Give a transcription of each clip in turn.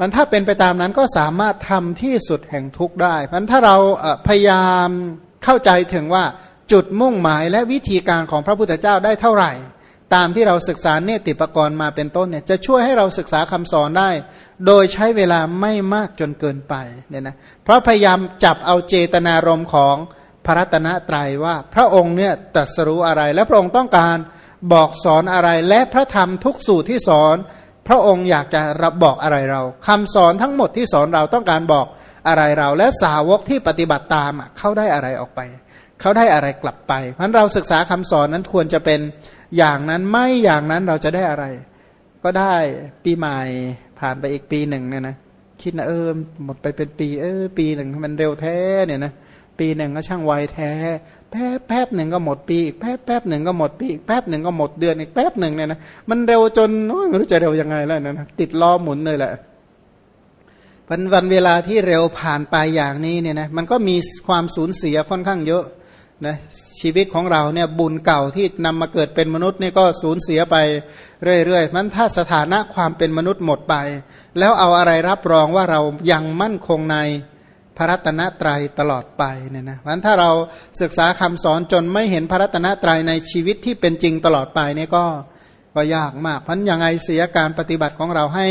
มันถ้าเป็นไปตามนั้นก็สามารถทำที่สุดแห่งทุกข์ได้มันถ้าเราพยายามเข้าใจถึงว่าจุดมุ่งหมายและวิธีการของพระพุทธเจ้าได้เท่าไหร่ ตามที่เราศึกษาเนติปกรณ์มาเป็นต้นเนี่ยจะช่วยให้เราศึกษาคำสอนได้ โดยใช้เวลาไม่มากจนเกินไปเนี่ยนะเพราะพยายามจับเอาเจตนารมณ์ของพระรัตนตรัยว่าพระองค์เนี่ยตรัสรู้อะไร และพระองค์ต้องการบอกสอนอะไรและพระธรรมทุกสูตรที่สอน พระองค์อยากจะรับบอกอะไรเราคำสอนทั้งหมดที่สอนเราต้องการบอกอะไรเรา และสาวกที่ปฏิบัติตามเขาได้อะไรออกไป เขาได้อะไรกลับไปเพราะเราศึกษาคำสอนนั้นควรจะเป็นอย่างนั้นไม่อย่างนั้นเราจะได้อะไร ก็ได้ปีใหม่ผ่านไปอีกปีหนึ่งเนี่ยนะคิดนะเออหมดไปเป็นปี เออ ปีหนึ่งมันเร็วแท้เนี่ยนะปีหนึ่งก็ช่างไวแท้ แป๊บแป๊บหนึ่งก็หมดปีอีกแป๊บแป๊บหนึ่งก็หมดปีอีกแป๊บหนึ่งก็หมดเดือนอีกแป๊บหนึ่งเนี่ยนะมันเร็วจนไม่รู้จะเร็วยังไงแล้วนะติดล้อหมุนเลยแหละวันวันเวลาที่เร็วผ่านไปอย่างนี้เนี่ยนะมันก็มีความสูญเสียค่อนข้างเยอะนะชีวิตของเราเนี่ยบุญเก่าที่นำมาเกิดเป็นมนุษย์นี่ก็สูญเสียไปเรื่อยๆมันถ้าสถานะความเป็นมนุษย์หมดไป แล้วเอาอะไรรับรองว่าเรายังมั่นคงใน พระรัตนตรัยตลอดไปเนี่ยนะมันถ้าเราศึกษาคำสอนจนไม่เห็นพระรัตนตรัยในชีวิตที่เป็นจริงตลอดไปเนี่ก็ก็ยากมาก เพันยังไงเสียการปฏิบัติของเราให้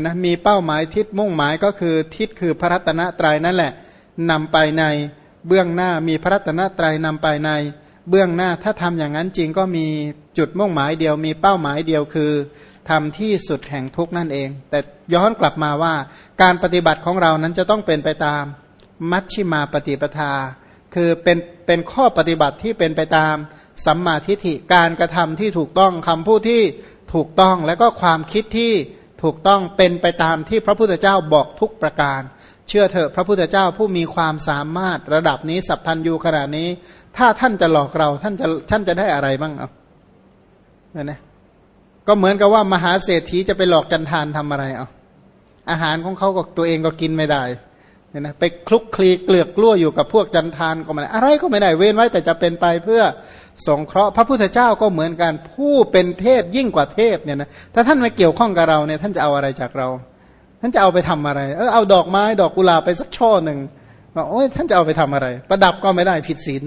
นะมีเป้าหมายทิศมุ่งหมายก็คือทิศคือพระรัตนตรัยนั่นแหละนำไปในเบื้องหน้ามีพระรัตนตรัยนำไปในเบื้องหน้าถ้าทำอย่างนั้นจริงก็มีจุดมุ่งหมายเดียวมีเป้าหมายเดียวคือ ทำที่สุดแห่งทุกนั่นเอง แต่ย้อนกลับมาว่า การปฏิบัติของเรานั้นจะต้องเป็นไปตามมัชชิมาปฏิปทา คือเป็นเป็นข้อปฏิบัติที่เป็นไปตามสัมมาทิฏฐิการกระทำที่ถูกต้องคำพูดที่ถูกต้องและก็ความคิดที่ถูกต้องเป็นไปตามที่พระพุทธเจ้าบอกทุกประการ เชื่อเถอะพระพุทธเจ้าผู้มีความสามารถระดับนี้สัพพันยูขนาดนี้ ถ้าท่านจะหลอกเราท่านจะท่านจะได้อะไรบ้างเอาเนี่ยนะ ก็เหมือนกับว่ามหาเศรษฐีจะไปหลอกจันทานทำอะไรเอาอาหารของเขาก็ตัวเองก็กินไม่ได้เนี่ยนะไปคลุกคลีเกลือกกล้วอยู่กับพวกจันทานก็ไม่ได้อะไรก็ไม่ได้เว้นไว้แต่จะเป็นไปเพื่อสงเคราะห์พระพุทธเจ้าก็เหมือนกันผู้เป็นเทพยิ่งกว่าเทพเนี่ยนะถ้าท่านไม่เกี่ยวข้องกับเราเนี่ยท่านจะเอาอะไรจากเรา ท่านจะเอาไปทำอะไร เออเอาดอกไม้ดอกกุหลาบไปสักช่อหนึ่งบอกโอ้ยท่านจะเอาไปทำอะไร ประดับก็ไม่ได้ผิดศีล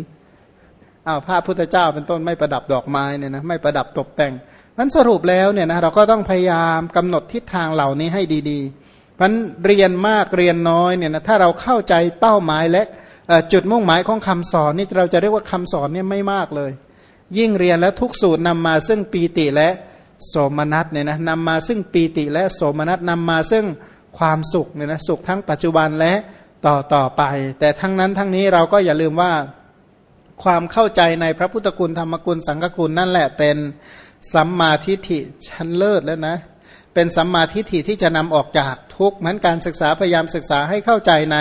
อ้าวพระพุทธเจ้าเป็นต้นไม่ประดับดอกไม้เนี่ยนะไม่ประดับตกแต่ง มันสรุปแล้วเนี่ยนะเราก็ต้องพยายามกำหนดทิศทางเหล่านี้ให้ดีๆมันเรียนมากเรียนน้อยเนี่ยนะถ้าเราเข้าใจเป้าหมายและจุดมุ่งหมายของคำสอนนี่เราจะเรียกว่าคำสอนเนี่ยไม่มากเลย ยิ่งเรียนแล้วทุกสูตรนำมาซึ่งปีติและโสมนัสเนี่ยนะนำมาซึ่งปีติและโสมนัสนำมาซึ่งความสุขเนี่ยนะสุขทั้งปัจจุบันและต่อต่อไป แต่ทั้งนั้นทั้งนี้เราก็อย่าลืมว่าความเข้าใจในพระพุทธคุณธรรมคุณสังฆคุณนั่นแหละเป็น สัมมาทิฏฐิชั้นเลิศแล้วนะ เป็นสัมมาทิฏฐิที่จะนำออกจากทุกข์เหมือนการศึกษาพยายามศึกษาให้เข้าใจใน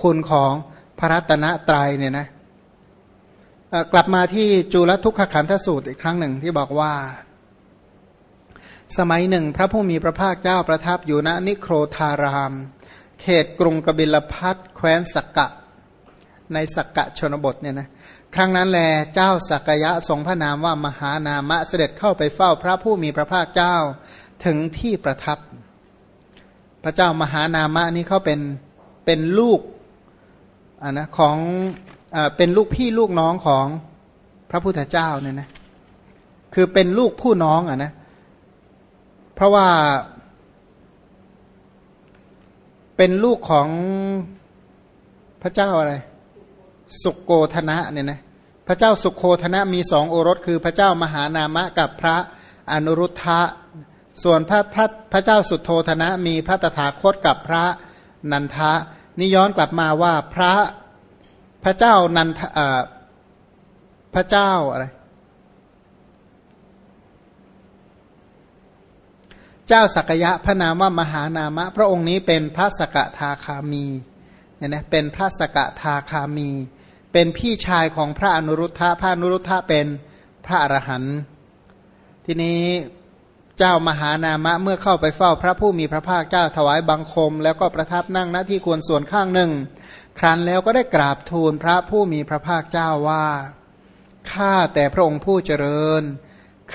คุณของพระรัตนตรัยเนี่ยนะกลับมาที่จุลทุกขขันธสูตรอีกครั้งหนึ่งที่บอกว่า สมัยหนึ่ง พระผู้มีพระภาคเจ้าประทับอยู่ณนิโครธาราม เขตกรุงกบิลพัทแคว้นสักกะ ในสักกะชนบทเนี่ยนะ ครั้งนั้นแลเจ้าสักยะทรงพระนามว่ามหานามะเสด็จเข้าไปเฝ้าพระผู้มีพระภาคเจ้าถึงที่ประทับ พระเจ้ามหานามะนี้เขาเป็นเป็นลูกอ่านะของอ่าเป็นลูกพี่ลูกน้องของพระพุทธเจ้าเนี่ยนะคือเป็นลูกผู้น้องอะนะเพราะว่าเป็นลูกของพระเจ้าอะไร สุกโกธนะเนี่ยนะ พระเจ้าสุโคธนะมีสองโอรสคือพระเจ้ามหานามะกับพระอนุรุทธะ ส่วนพระพระพระเจ้าสุโธธนะมีพระตถาคตกับพระนันทะนี่ย้อนกลับมาว่าพระพระเจ้านันทพระเจ้าอะไรเจ้าสักยะพระนามว่ามหานามะ พระองค์นี้เป็นพระสกทาคามีเนี่ยนะเป็นพระสกทาคามี เป็นพี่ชายของพระอนุรุทธะพระอนุรุทธะเป็นพระอรหันต์ทีนี้เจ้ามหานามะเมื่อเข้าไปเฝ้าพระผู้มีพระภาคเจ้าถวายบังคม แล้วก็ประทับนั่งณที่ควรส่วนข้างหนึ่ง ครั้นแล้วก็ได้กราบทูลพระผู้มีพระภาคเจ้าว่าข้าแต่พระองค์ผู้เจริญ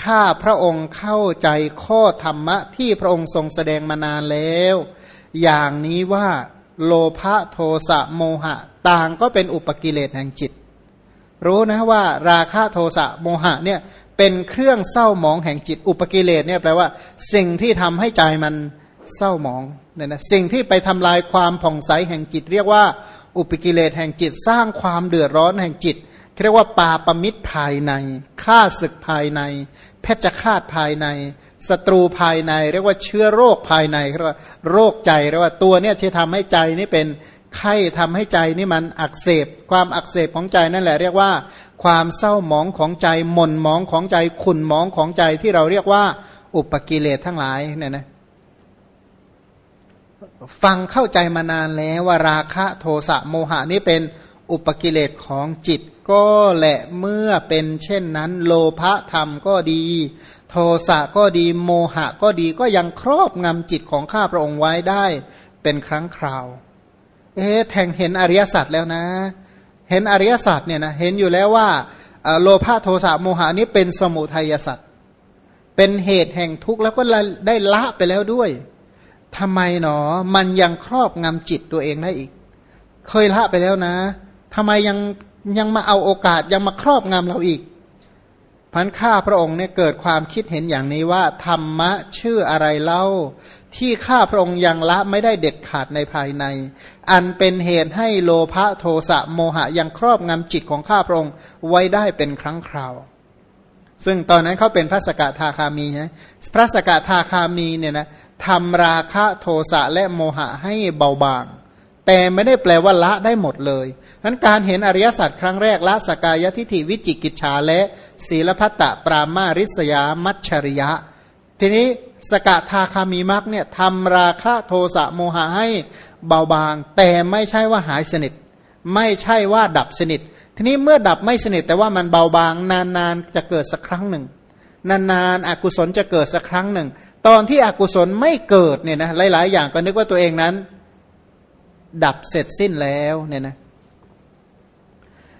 ข้าพระองค์เข้าใจข้อธรรมะที่พระองค์ทรงแสดงมานานแล้ว อย่างนี้ว่า โลภะโทสะโมหะ ต่างก็เป็นอุปกิเลสแห่งจิต รู้นะว่าราคะโทสะโมหะเนี่ยเป็นเครื่องเศร้าหมองแห่งจิต อุปกิเลสเนี่ยแปลว่า สิ่งที่ทำให้ใจมันเศร้าหมองเนี่ยนะสิ่งที่ไปทำลายความผ่องใสแห่งจิต เรียกว่า อุปกิเลสแห่งจิตสร้างความเดือดร้อนแห่งจิตเรียกว่าปาปมิตรภายในฆ่าศึกภายใน เพชฌฆาตภายใน ศัตรูภายใน เรียกว่าเชื้อโรคภายในเรียกว่าโรคใจเรียกว่าตัวเนี่ยที่ทำให้ใจนี่เป็นไข้ทำให้ใจนี่มันอักเสบ ความอักเสบของใจนั่นแหละเรียกว่า ความเศร้าหมองของใจหม่นหมองของใจขุ่นหมองของใจที่เราเรียกว่า อุปกิเลสทั้งหลายเนี่ยนะฟังเข้าใจมานานแล้วว่าราคะโทสะโมหะนี่เป็น อุปกิเลสของจิตก็แหละเมื่อเป็นเช่นนั้น โลภะธรรมก็ดี โทสะก็ดีโมหะก็ดีก็ยังครอบงำจิตของข้าพระองค์ไว้ได้เป็นครั้งคราว เอ๊ะแทงเห็นอริยสัจแล้วนะ เห็นอริยสัจเนี่ยนะเห็นอยู่แล้วว่าโลภะโทสะโมหะนี้เป็นสมุทัยสัจเป็นเหตุแห่งทุกข์แล้วก็ได้ละไปแล้วด้วยทำไมหนอ มันยังครอบงำจิตตัวเองได้อีก เคยละไปแล้วนะ ทำไมยังยังมาเอาโอกาสยังมาครอบงำเราอีกพันข้าพระองค์เนี่ยเกิดความคิดเห็นอย่างนี้ว่า ธรรมะชื่ออะไรเล่า ที่ข้าพระองค์ยังละไม่ได้เด็ดขาดในภายใน อันเป็นเหตุให้โลภะโทสะโมหะยังครอบงำจิตของข้าพระองค์ไว้ได้เป็นครั้งคราว ซึ่งตอนนั้นเขาเป็นพระสกทาคามีใช่พระสกทาคามีเนี่ยนะทำราคะโทสะและโมหะให้เบาบาง แต่ไม่ได้แปลว่าละได้หมดเลยนั้นการเห็นอริยสัจครั้งแรกละสกายทิฏฐิวิจิกิจฉาและศีลพัตตปรามาริษยามัชชริยะ ทีนี้สกทาคามีมักเนี่ยทำราคะโทสะโมหะให้เบาบาง แต่ไม่ใช่ว่าหายสนิท ไม่ใช่ว่าดับสนิท ทีนี้เมื่อดับไม่สนิทแต่ว่ามันเบาบาง นานๆจะเกิดสักครั้งหนึ่ง นานๆอกุศลจะเกิดสักครั้งหนึ่ง ตอนที่อกุศลไม่เกิดเนี่ยนะหลาย ๆ อย่างก็นึกว่าตัวเองนั้น ดับเสร็จสิ้นแล้วเนี่ยนะ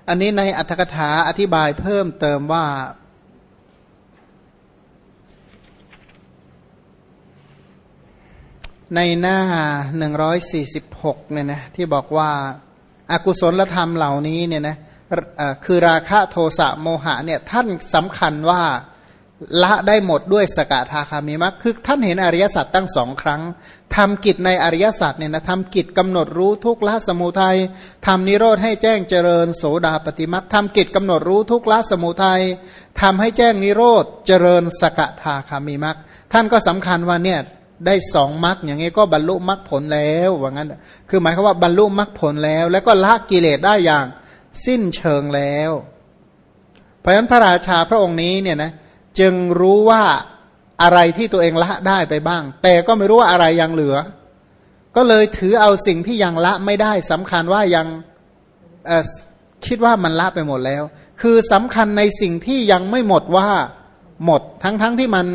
อันนี้ในอัธกถาอธิบายเพิ่มเติมว่า ในหน้า 146เนี่ยนะที่บอกว่าอากุศลธรรมเหล่านี้เนี่ยนะคือราคะโทสะโมหะเนี่ยท่านสำคัญว่า ละได้หมดด้วยสกทาคามีมักคือท่านเห็นอริยสัจตั้งสองครั้งทำกิจในอริยสัจเนี่ยนะทำกิจกำหนดรู้ทุกละสมุทัยทำนิโรธให้แจ้งเจริญโสดาปฏิมักทำกิจกำหนดรู้ทุกละสมุทัยทำให้แจ้งนิโรธเจริญสกทาคามีมักท่านก็สำคัญว่าเนี่ยได้สองมรรคอย่างนี้ก็บรรลุมรรคผลแล้วว่างั้น คือหมายความว่าบรรลุมรรคผลแล้ว แล้วก็ละกิเลสได้อย่างสิ้นเชิงแล้ว เพราะฉะนั้นพระราชาพระองค์นี้เนี่ยนะ จึงรู้ว่าอะไรที่ตัวเองละได้ไปบ้าง แต่ก็ไม่รู้ว่าอะไรยังเหลือ ก็เลยถือเอาสิ่งที่ยังละไม่ได้สำคัญว่ายังคิดว่ามันละไปหมดแล้ว คือสำคัญในสิ่งที่ยังไม่หมดว่าหมดทั้งๆทที่มัน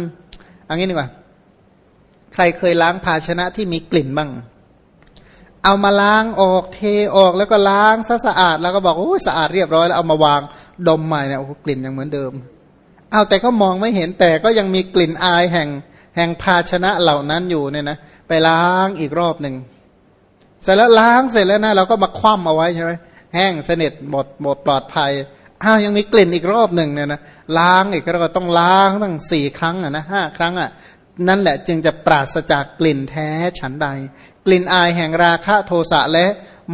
อันนี้ดีกว่า ใครเคยล้างภาชนะที่มีกลิ่นบ้าง เอามาล้างออกเทออกแล้วก็ล้างซะสะอาดแล้วก็บอกโอ้สะอาดเรียบร้อยแล้วเอามาวางดมใหม่เนี่ยโอ้กลิ่นยังเหมือนเดิม เอาแต่ก็มองไม่เห็นแต่ก็ยังมีกลิ่นอายแห่งแห่งภาชนะเหล่านั้นอยู่เนี่ยนะไปล้างอีกรอบหนึ่งเสร็จแล้วล้างเสร็จแล้วนะเราก็มาคว่ำเอาไว้ใช่ไหมแห้งสนิทหมดหมดปลอดภัยอ้าวยังมีกลิ่นอีกรอบหนึ่งเนี่ยนะล้างอีกแล้วก็ต้องล้างตั้งสี่ครั้งอะนะห้าครั้งอะนั่นแหละจึงจะปราศจากกลิ่นแท้ฉันใด กลิ่นอายแห่งราคะโทสะและ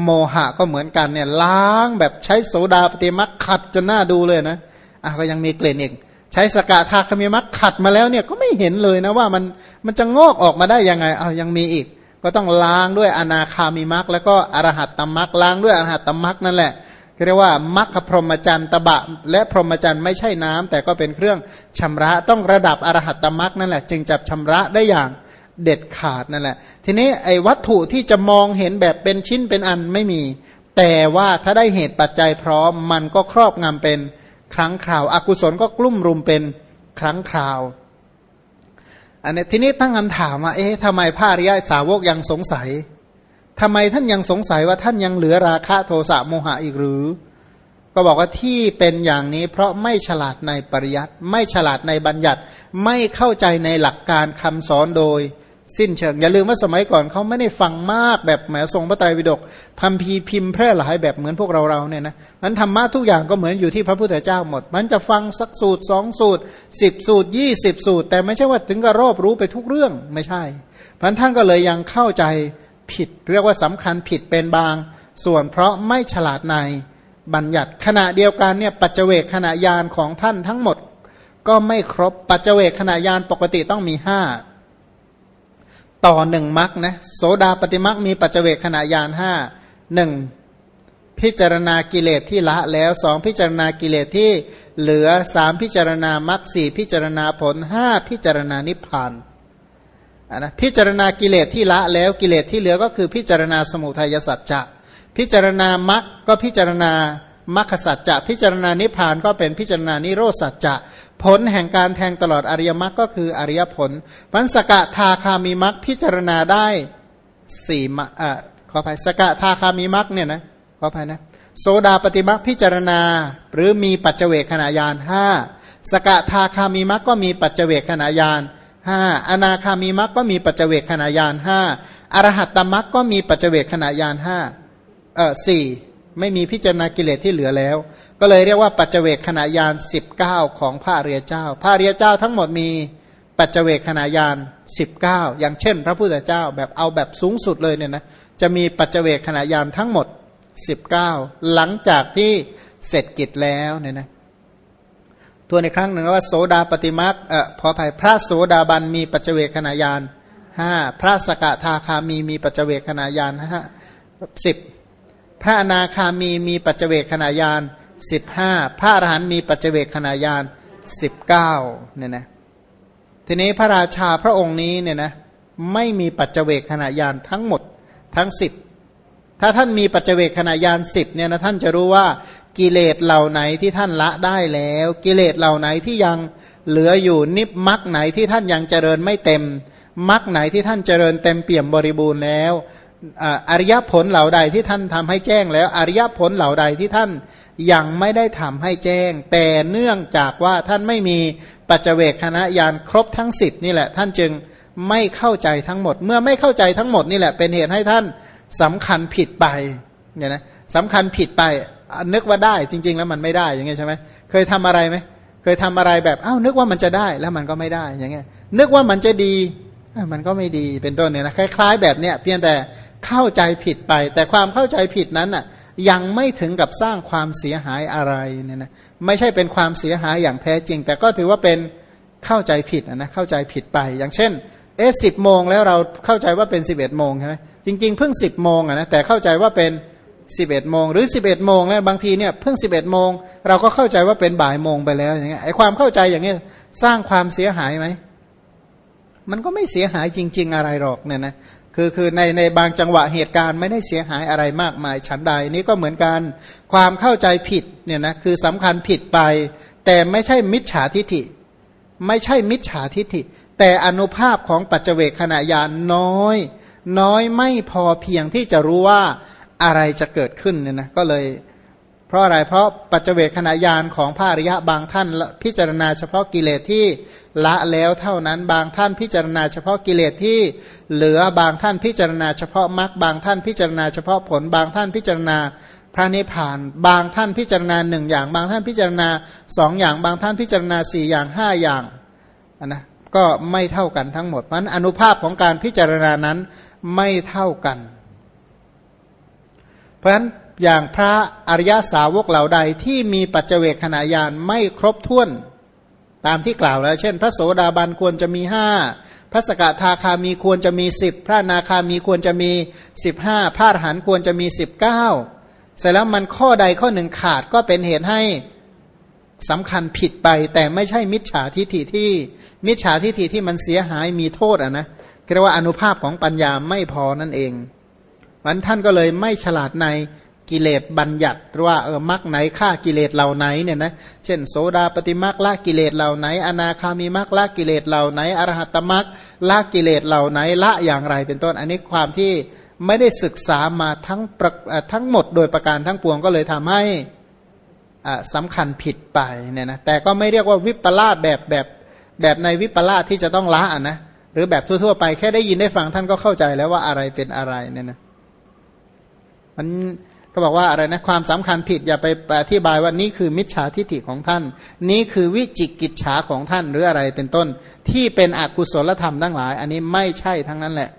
โมหะก็เหมือนกันเนี่ยล้างแบบใช้โสดาปฏิมักขัดจนหน้าดูเลยนะอะก็ยังมีกลิ่นอีก ใช้สกทาคมีมักขัดมาแล้วเนี่ยก็ไม่เห็นเลยนะว่ามันมันจะงอกออกมาได้ยังไงเอายังมีอีก ก็ต้องล้างด้วยอนาคามีมักแล้วก็อรหัตตมักล้างด้วยอรหัตตมักนั่นแหละเรียกว่ามัคคพรหมจรรย์ตบะ และพรหมจรรย์ไม่ใช่น้ำแต่ก็เป็นเครื่องชำระต้องระดับอรหัตตมักนั่นแหละ จึงจะชำระได้อย่างเด็ดขาดนั่นแหละ ทีนี้ไอ้วัตถุที่จะมองเห็นแบบเป็นชิ้นเป็นอันไม่มี แต่ว่าถ้าได้เหตุปัจจัยพร้อมมันก็ครอบงำเป็น ครั้งคราวอากุศลก็กลุ่มรุมเป็นครั้งคราว อันนี้ทีนี้ตั้งคำถามว่าเอ๊ะทำไมพระอริยสาวกยังสงสัยทำไมท่านยังสงสัยว่าท่านยังเหลือราคะโทสะโมหะอีกหรือ ก็บอกว่าที่เป็นอย่างนี้ เพราะไม่ฉลาดในปริยัติไม่ฉลาดในบัญญัติ ไม่เข้าใจในหลักการคำสอนโดย สิ้นเชิง อย่าลืมว่าสมัยก่อนเขาไม่ได้ฟังมากแบบแหมทรงพระไตรปิฎกพัมพีพิมพ์แพร่หลายแบบเหมือนพวกเราเราเนี่ยนะมันธรรมะทุกอย่างก็เหมือนอยู่ที่พระพุทธเจ้าหมด มันจะฟังสักสูตรสองสูตรสิบสูตรยี่สิบสูตร แต่ไม่ใช่ว่าถึงกับรอบรู้ไปทุกเรื่องไม่ใช่พันท่านก็เลยยังเข้าใจผิด เรียกว่าสำคัญผิดเป็นบาง ส่วนเพราะไม่ฉลาดในบัญญัติขณะเดียวกันเนี่ยปัจเจเวกขณะยานของท่านทั้งหมด ก็ไม่ครบปัจเจเวกขณะยานปกติต้องมีห้า ต่อหนึ่งมักนะโสดาปฏิมักมีปัจเจเวกขณะยานห้าหนึ่งพิจารณากิเลสที่ละแล้วสองพิจารณากิเลสที่เหลือสามพิจารณามักสี่พิจารณาผลห้าพิจารณานิพพานนะพิจารณากิเลสที่ละแล้วกิเลสที่เหลือก็คือพิจารณาสมุทัยสัจจะพิจารณามักก็พิจารณา มัคสัจจะพิจารณานิพพานก็เป็นพิจารณานิโรสัจจะผลแห่งการแทงตลอดอริยมรรคก็คืออริยผลมันสกทาคามีมรรคพิจารณาได้สี่มอ่าขออภัยสกทาคามีมรรคเนี่ยนะขออภัยนะโสดาปฏิมรรคพิจารณา หรือมีปัจเจเวขณะยานห้าสกทาคามีมรรคก็มีปัจเจเวขณะยานห้าอนาคามีมรรคก็มีปัจเจเวขณะยานห้าอรหัตตมรรคก็มีปัจเจเวขณะยานห้าเออสี่ ไม่มีพิจารณากิเลสที่เหลือแล้ว ก็เลยเรียกว่าปัจเจเวกขณะยานสิบเก้าของพระเรียเจ้า พระเรียเจ้าทั้งหมดมีปัจเจเวกขณะยานสิบเก้าอย่างเช่น พระพุทธเจ้าแบบเอาแบบสูงสุดเลยเนี่ยนะจะมีปัจเจเวกขณะยานทั้งหมดสิบเก้าหลังจากที่เสร็จกิจแล้วเนี่ยนะตัวในครั้งหนึ่งว่าโสดาปฏิมาเอ่อพอภัยพระโสดาบันมีปัจเจเวกขณะยานห้าพระสกทาคามีมีปัจเจเวกขณะยานห้าสิบ พระอนาคามีมีปัจเจกขณะยานสิบห้าพระอรหันต์มีปัจเจกขณะยานสิบเก้าเนี่ยนะทีนี้พระราชาพระองค์นี้เนี่ยนะไม่มีปัจเจกขณะยานทั้งหมดทั้งสิบถ้าท่านมีปัจเจกขณะยานสิบเนี่ยนะท่านจะรู้ว่ากิเลสเหล่าไหนที่ท่านละได้แล้ว กิเลสเหล่าไหนที่ยังเหลืออยู่นิบมักไหนที่ท่านยังเจริญไม่เต็มมักไหนที่ท่านเจริญเต็มเปี่ยมบริบูรณ์แล้ว อริยผลเหล่าใดที่ท่านทำให้แจ้งแล้ว อริยผลเหล่าใดที่ท่านยังไม่ได้ทำให้แจ้ง แต่เนื่องจากว่าท่านไม่มีปัจเจกคณะยานครบทั้งสิทธ์นี่แหละ ท่านจึงไม่เข้าใจทั้งหมด เมื่อไม่เข้าใจทั้งหมดนี่แหละ เป็นเหตุให้ท่านสำคัญผิดไปเนี่ยนะสำคัญผิดไปนึกว่าได้จริง ๆ แล้วมันไม่ได้อย่างเงี้ยใช่ไหมเคยทำอะไรไหมเคยทำอะไรแบบอ้าวนึกว่ามันจะได้แล้วมันก็ไม่ได้อย่างเงี้ยนึกว่ามันจะดีมันก็ไม่ดีเป็นต้นเนี่ยนะคล้าย ๆ แบบเนี้ยเพียงแต่ เข้าใจผิดไป แต่ความเข้าใจผิดนั้นน่ะยังไม่ถึงกับสร้างความเสียหายอะไรเนี่ยนะไม่ใช่เป็นความเสียหายอย่างแท้จริง แต่ก็ถือว่าเป็นเข้าใจผิดนะเข้าใจผิดไป อย่างเช่น เออสิบโมงแล้วเราเข้าใจว่าเป็นสิบเอ็ดโมงใช่ไหมจริง ๆ เพิ่งสิบโมงอะนะแต่เข้าใจว่าเป็นสิบเอ็ดโมงหรือสิบเอ็ดโมงแล้วบางทีเนี่ยเพิ่งสิบเอ็ดโมงเราก็เข้าใจว่าเป็นบ่ายโมงไปแล้วอย่างเงี้ยไอความเข้าใจอย่างเงี้ยสร้างความเสียหายไหมมันก็ไม่เสียหายจริง ๆ อะไรหรอกเนี่ยนะ คือคือในในบางจังหวะเหตุการณ์ไม่ได้เสียหายอะไรมากมายฉันใดนี้ก็เหมือนกันความเข้าใจผิดเนี่ยนะคือสำคัญผิดไป แต่ไม่ใช่มิจฉาทิฐิ ไม่ใช่มิจฉาทิฐิ แต่อนุภาพของปัจเจกขณะยานน้อย น้อยไม่พอเพียงที่จะรู้ว่าอะไรจะเกิดขึ้นเนี่ยนะก็เลย เพราะอะไรเพราะปัจเจกขณะยานของพระอริยะบางท่านพิจารณาเฉพาะกิเลสที่ละแล้วเท่านั้นบางท่านพิจารณาเฉพาะกิเลสที่เหลือบางท่านพิจารณาเฉพาะมรรคบางท่านพิจารณาเฉพาะผลบางท่านพิจารณาพระนิพพาน บางท่านพิจารณาหนึ่งอย่าง บางท่านพิจารณาสองอย่าง บางท่านพิจารณาสี่อย่างห้าอย่างนะก็ไม่เท่ากันทั้งหมดมันอนุภาพของการพิจารณานั้นไม่เท่ากัน เพราะฉะนั้น อย่างพระอริยสาวกเหล่าใดที่มีปัจเจกขณะยานไม่ครบถ้วน ตามที่กล่าวแล้ว เช่น พระโสดาบันควรจะมีห้าพระสกทาคามีควรจะมีสิบพระนาคามีควรจะมีสิบห้าพระอรหันควรจะมีสิบเก้าเสร็จแล้วมันข้อใดข้อหนึ่งขาดก็เป็นเหตุให้สำคัญผิดไป แต่ไม่ใช่มิจฉาทิฏฐิที่ มิจฉาทิฏฐิที่มันเสียหายมีโทษอะนะเรียกว่าอนุภาพของปัญญาไม่พอนั่นเองมันท่านก็เลยไม่ฉลาดใน กิเลสบัญญัติว่าเออมรรคไหนฆ่ากิเลสเหล่าไหนเนี่ยนะเช่น โสดาปฏิมรรคละกิเลสเหล่าไหน อนาคามีมรรคละกิเลสเหล่าไหนอรหัตมรรคละกิเลสเหล่าไหนละอย่างไรเป็นต้น อันนี้ความที่ไม่ได้ศึกษามาทั้งทั้งหมดโดยประการทั้งปวงก็เลยทำให้สำคัญผิดไปเนี่ยนะแต่ก็ไม่เรียกว่าวิปลาสแบบแบบแบบในวิปลาสที่จะต้องละอะนะหรือแบบทั่วๆไปแค่ได้ยินได้ฟังท่านก็เข้าใจแล้วว่าอะไรเป็นอะไรเนี่ยนะมัน ก็บอกว่าอะไรนะความสำคัญผิดอย่าไปอธิบายว่านี่คือมิจฉาทิฏฐิของท่าน นี่คือวิจิกิจฉาของท่านหรืออะไรเป็นต้น ที่เป็นอกุศลธรรมทั้งหลาย อันนี้ไม่ใช่ทั้งนั้นแหละ